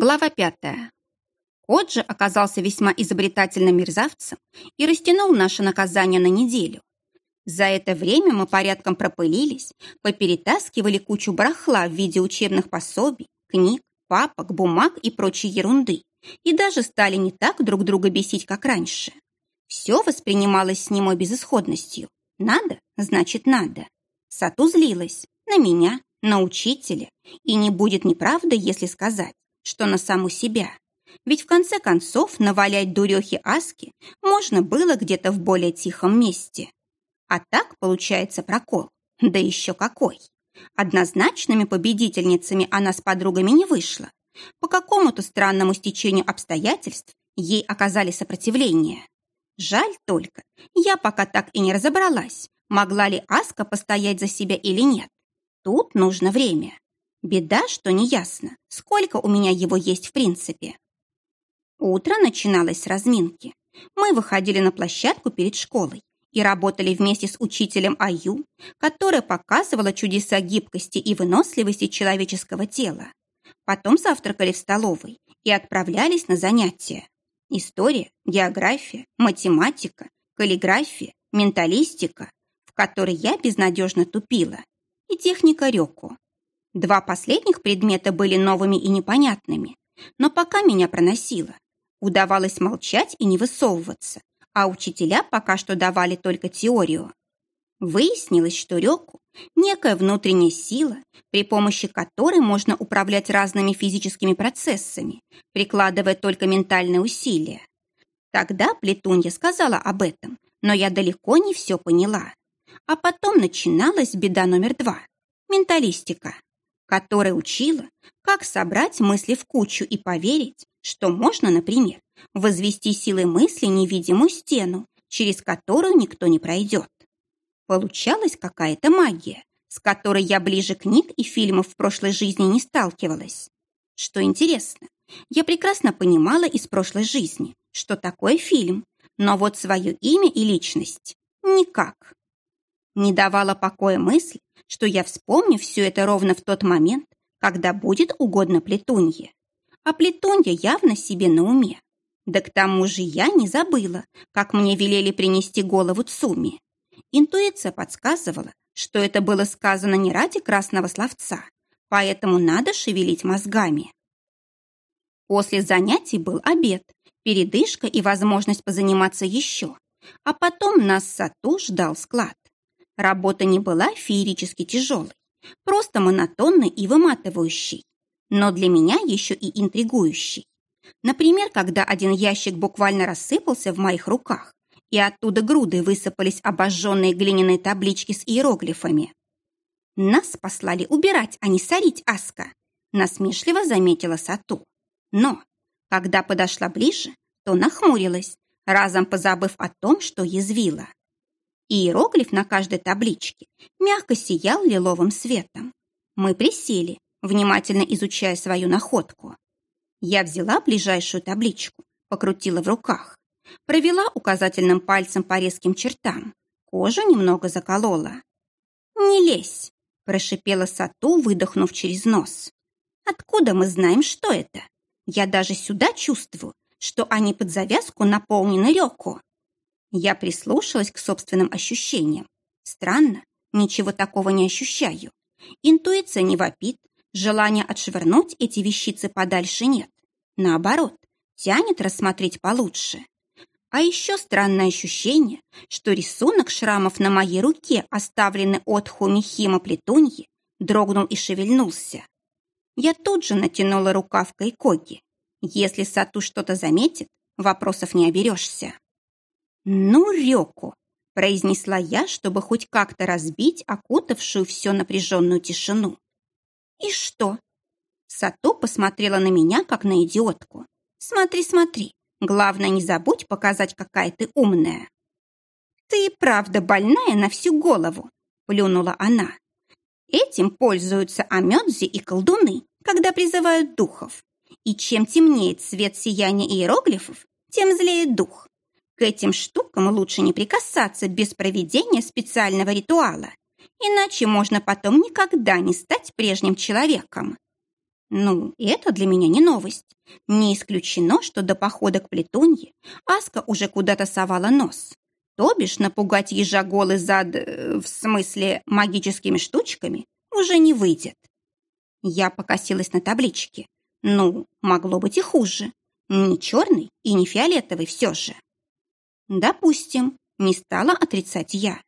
Глава пятая. Кот же оказался весьма изобретательным мерзавцем и растянул наше наказание на неделю. За это время мы порядком пропылились, поперетаскивали кучу барахла в виде учебных пособий, книг, папок, бумаг и прочей ерунды, и даже стали не так друг друга бесить, как раньше. Все воспринималось с немой безысходностью. Надо, значит, надо. Сату злилась на меня, на учителя, и не будет неправды, если сказать, что на саму себя. Ведь в конце концов навалять дурехи Аски можно было где-то в более тихом месте. А так получается прокол. Да еще какой. Однозначными победительницами она с подругами не вышла. По какому-то странному стечению обстоятельств ей оказали сопротивление. Жаль только, я пока так и не разобралась, могла ли Аска постоять за себя или нет. Тут нужно время. Беда, что неясно, сколько у меня его есть в принципе. Утро начиналось с разминки. Мы выходили на площадку перед школой и работали вместе с учителем Аю, которая показывала чудеса гибкости и выносливости человеческого тела. Потом завтракали в столовой и отправлялись на занятия. История, география, математика, каллиграфия, менталистика, в которой я безнадежно тупила, и техника Рёку. Два последних предмета были новыми и непонятными, но пока меня проносило. Удавалось молчать и не высовываться, а учителя пока что давали только теорию. Выяснилось, что Рёку – некая внутренняя сила, при помощи которой можно управлять разными физическими процессами, прикладывая только ментальные усилия. Тогда Плетунья сказала об этом, но я далеко не все поняла. А потом начиналась беда номер два – менталистика которая учила, как собрать мысли в кучу и поверить, что можно, например, возвести силой мысли невидимую стену, через которую никто не пройдет. Получалась какая-то магия, с которой я ближе книг и фильмов в прошлой жизни не сталкивалась. Что интересно, я прекрасно понимала из прошлой жизни, что такое фильм, но вот свое имя и личность никак. Не давала покоя мысль, что я вспомню все это ровно в тот момент, когда будет угодно плетунье. А плетунья явно себе на уме. Да к тому же я не забыла, как мне велели принести голову Цуми. Интуиция подсказывала, что это было сказано не ради красного словца, поэтому надо шевелить мозгами. После занятий был обед, передышка и возможность позаниматься еще, а потом нас Сату ждал склад. Работа не была феерически тяжелой, просто монотонной и выматывающей, но для меня еще и интригующей. Например, когда один ящик буквально рассыпался в моих руках, и оттуда грудой высыпались обожженные глиняные таблички с иероглифами. «Нас послали убирать, а не сорить, Аска», насмешливо заметила Сату. Но, когда подошла ближе, то нахмурилась, разом позабыв о том, что язвила. Иероглиф на каждой табличке мягко сиял лиловым светом. Мы присели, внимательно изучая свою находку. Я взяла ближайшую табличку, покрутила в руках, провела указательным пальцем по резким чертам. Кожу немного заколола. «Не лезь!» – прошипела Сату, выдохнув через нос. «Откуда мы знаем, что это? Я даже сюда чувствую, что они под завязку наполнены реку». Я прислушалась к собственным ощущениям. Странно, ничего такого не ощущаю. Интуиция не вопит, желания отшвырнуть эти вещицы подальше нет. Наоборот, тянет рассмотреть получше. А еще странное ощущение, что рисунок шрамов на моей руке, оставленный от Хумихима Плетуньи, дрогнул и шевельнулся. Я тут же натянула рукав Кайкоги. Если Сату что-то заметит, вопросов не оберешься. «Ну, Рёку!» – произнесла я, чтобы хоть как-то разбить окутавшую все напряженную тишину. «И что?» Сато посмотрела на меня, как на идиотку. «Смотри, смотри. Главное, не забудь показать, какая ты умная». «Ты и правда больная на всю голову», – плюнула она. «Этим пользуются амёдзи и колдуны, когда призывают духов. И чем темнее цвет сияния иероглифов, тем злее дух. К этим штукам лучше не прикасаться без проведения специального ритуала, иначе можно потом никогда не стать прежним человеком. Ну, это для меня не новость. Не исключено, что до похода к плетунье Аска уже куда-то совала нос. То бишь напугать ежа голый зад, э, в смысле магическими штучками, уже не выйдет. Я покосилась на табличке. Ну, могло быть и хуже. Не черный и не фиолетовый все же. Допустим, не стала отрицать я.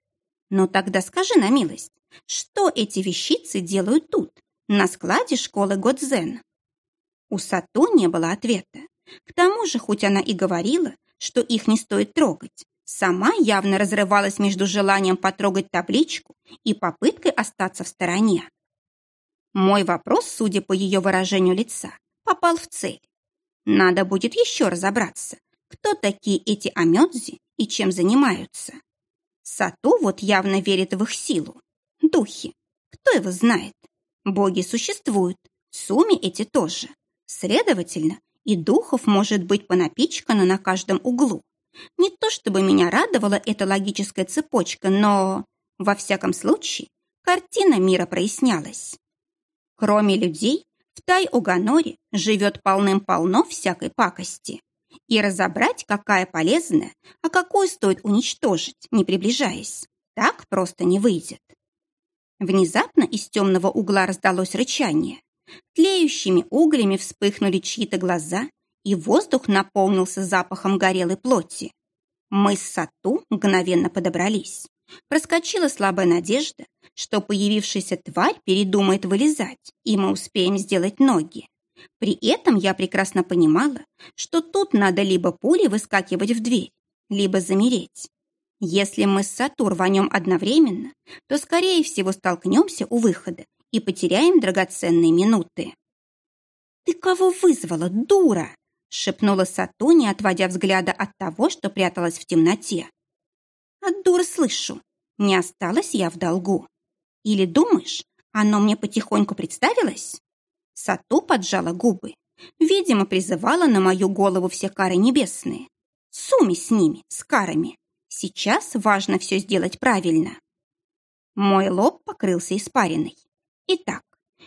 Но тогда скажи на милость, что эти вещицы делают тут, на складе школы Годзен? У Сато не было ответа. К тому же, хоть она и говорила, что их не стоит трогать, сама явно разрывалась между желанием потрогать табличку и попыткой остаться в стороне. Мой вопрос, судя по ее выражению лица, попал в цель. Надо будет еще разобраться, кто такие эти амёдзи и чем занимаются. Сату вот явно верит в их силу. Духи. Кто его знает? Боги существуют, суми эти тоже. Следовательно, и духов может быть понапичкано на каждом углу. Не то чтобы меня радовала эта логическая цепочка, но, во всяком случае, картина мира прояснялась. Кроме людей, в Тай-Оганоре живет полным-полно всякой пакости. И разобрать, какая полезная, а какую стоит уничтожить, не приближаясь, так просто не выйдет. Внезапно из темного угла раздалось рычание. Тлеющими углями вспыхнули чьи-то глаза, и воздух наполнился запахом горелой плоти. Мы с Сату мгновенно подобрались. Проскочила слабая надежда, что появившаяся тварь передумает вылезать, и мы успеем сделать ноги. При этом я прекрасно понимала, что тут надо либо пулей выскакивать в дверь, либо замереть. Если мы с Сатур рванем одновременно, то, скорее всего, столкнемся у выхода и потеряем драгоценные минуты. «Ты кого вызвала, дура?» — шепнула Сату, не отводя взгляда от того, что пряталась в темноте. «От дура слышу. Не осталась я в долгу. Или думаешь, оно мне потихоньку представилось?» Сату поджала губы. Видимо, призывала на мою голову все кары небесные. Суми с ними, с карами. Сейчас важно все сделать правильно. Мой лоб покрылся испариной. Итак,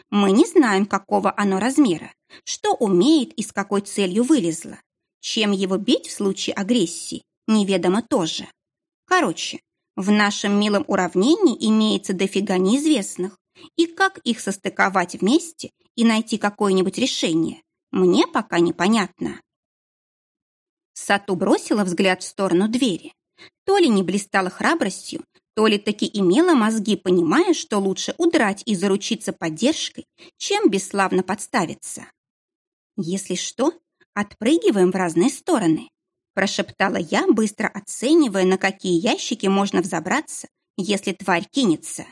мы не знаем, какого оно размера, что умеет и с какой целью вылезло. Чем его бить в случае агрессии, неведомо тоже. Короче, в нашем милом уравнении имеется дофига неизвестных, и как их состыковать вместе и найти какое-нибудь решение, мне пока непонятно. Сату бросила взгляд в сторону двери. То ли не блистала храбростью, то ли таки имела мозги, понимая, что лучше удрать и заручиться поддержкой, чем бесславно подставиться. «Если что, отпрыгиваем в разные стороны», прошептала я, быстро оценивая, на какие ящики можно взобраться, если тварь кинется.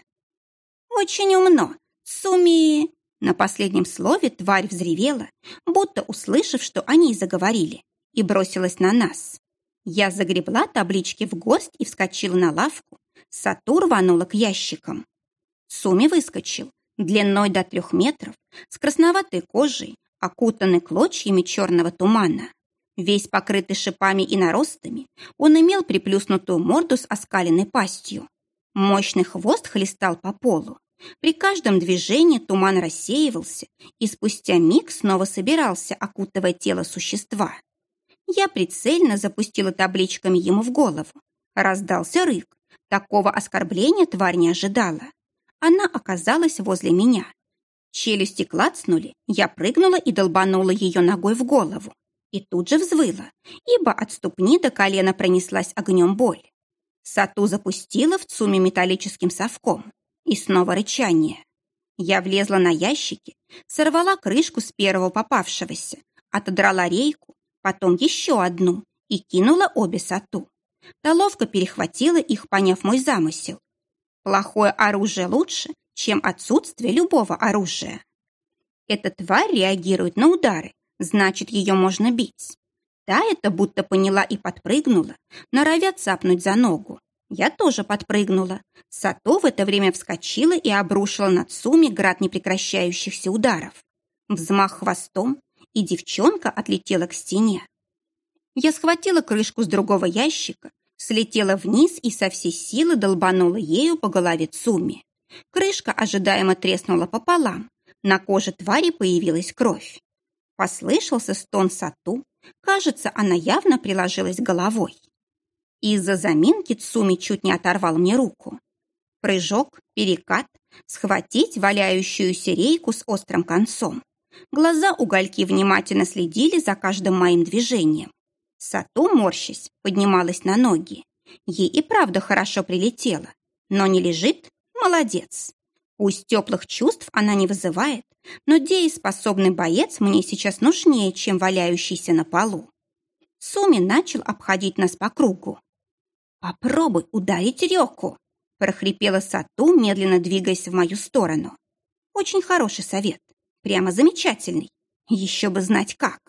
«Очень умно, Суми!» На последнем слове тварь взревела, будто услышав, что они заговорили, и бросилась на нас. Я загребла таблички в горсть и вскочила на лавку. Сату рванула к ящикам. Суми выскочил, длиной до трех метров, с красноватой кожей, окутанный клочьями черного тумана. Весь покрытый шипами и наростами, он имел приплюснутую морду с оскаленной пастью. Мощный хвост хлестал по полу. При каждом движении туман рассеивался и спустя миг снова собирался, окутывая тело существа. Я прицельно запустила табличками ему в голову. Раздался рык. Такого оскорбления тварь не ожидала. Она оказалась возле меня. Челюсти клацнули, я прыгнула и долбанула ее ногой в голову. И тут же взвыла, ибо от ступни до колена пронеслась огнем боль. Сату запустила в цуме металлическим совком. И снова рычание. Я влезла на ящики, сорвала крышку с первого попавшегося, отодрала рейку, потом еще одну и кинула обе сату. Та перехватила их, поняв мой замысел. Плохое оружие лучше, чем отсутствие любого оружия. Эта тварь реагирует на удары, значит, ее можно бить. Та это будто поняла и подпрыгнула, норовя цапнуть за ногу. Я тоже подпрыгнула. Сато в это время вскочила и обрушила над Суми град непрекращающихся ударов. Взмах хвостом, и девчонка отлетела к стене. Я схватила крышку с другого ящика, слетела вниз и со всей силы долбанула ею по голове Цуми. Крышка ожидаемо треснула пополам, На коже твари появилась кровь. Послышался стон Сату. Кажется, она явно приложилась головой. Из-за заминки Цуми чуть не оторвал мне руку. Прыжок, перекат, схватить валяющуюся рейку с острым концом. Глаза угольки внимательно следили за каждым моим движением. Сату, морщась, поднималась на ноги. Ей и правда хорошо прилетело. Но не лежит? Молодец. Пусть теплых чувств она не вызывает, но дееспособный боец мне сейчас нужнее, чем валяющийся на полу. Суми начал обходить нас по кругу. «Попробуй ударить реку!» прохрипела Сату, медленно двигаясь в мою сторону. «Очень хороший совет. Прямо замечательный. Еще бы знать как».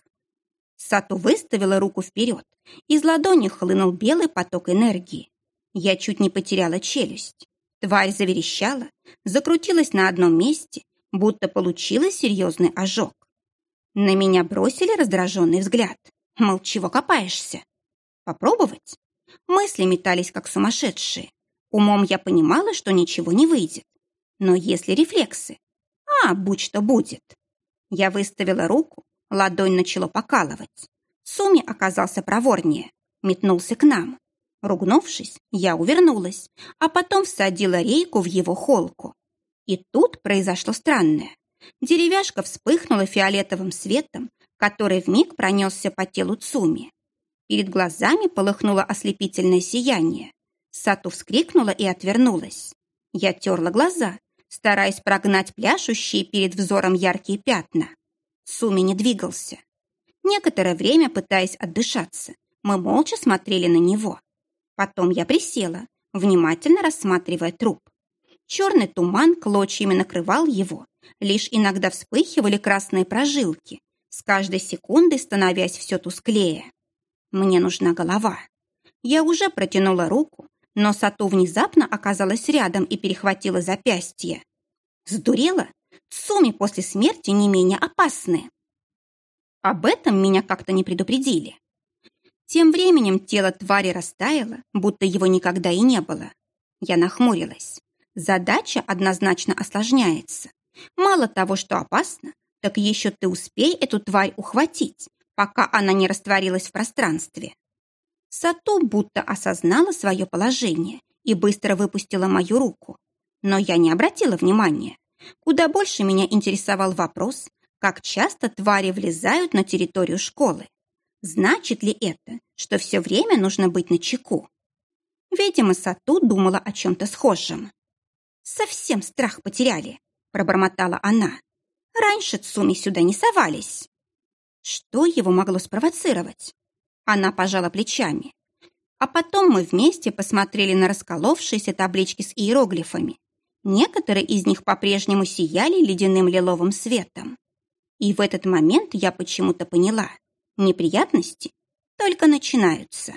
Сату выставила руку вперед. Из ладони хлынул белый поток энергии. Я чуть не потеряла челюсть. Тварь заверещала, закрутилась на одном месте, будто получила серьезный ожог. На меня бросили раздраженный взгляд. Мол, чего копаешься? Попробовать? Мысли метались, как сумасшедшие. Умом я понимала, что ничего не выйдет. Но если рефлексы? А, будь что будет. Я выставила руку, ладонь начала покалывать. Суми оказался проворнее, метнулся к нам. Ругнувшись, я увернулась, а потом всадила рейку в его холку. И тут произошло странное. Деревяшка вспыхнула фиолетовым светом, который вмиг пронесся по телу Цуми. Перед глазами полыхнуло ослепительное сияние. Сату вскрикнула и отвернулась. Я терла глаза, стараясь прогнать пляшущие перед взором яркие пятна. Суми не двигался. Некоторое время, пытаясь отдышаться, мы молча смотрели на него. Потом я присела, внимательно рассматривая труп. Черный туман клочьями накрывал его, лишь иногда вспыхивали красные прожилки, с каждой секундой становясь все тусклее. Мне нужна голова. Я уже протянула руку, но Сату внезапно оказалась рядом и перехватила запястье. Сдурела? Цуми после смерти не менее опасны. Об этом меня как-то не предупредили. Тем временем тело твари растаяло, будто его никогда и не было. Я нахмурилась. Задача однозначно осложняется. Мало того, что опасно, так еще ты успей эту тварь ухватить, пока она не растворилась в пространстве. Сату будто осознала свое положение и быстро выпустила мою руку. Но я не обратила внимания. Куда больше меня интересовал вопрос, как часто твари влезают на территорию школы. Значит ли это, что все время нужно быть на чеку? Видимо, Сату думала о чем-то схожем. «Совсем страх потеряли», — пробормотала она. «Раньше Цуми сюда не совались». Что его могло спровоцировать? Она пожала плечами. А потом мы вместе посмотрели на расколовшиеся таблички с иероглифами. Некоторые из них по-прежнему сияли ледяным лиловым светом. И в этот момент я почему-то поняла, Неприятности только начинаются.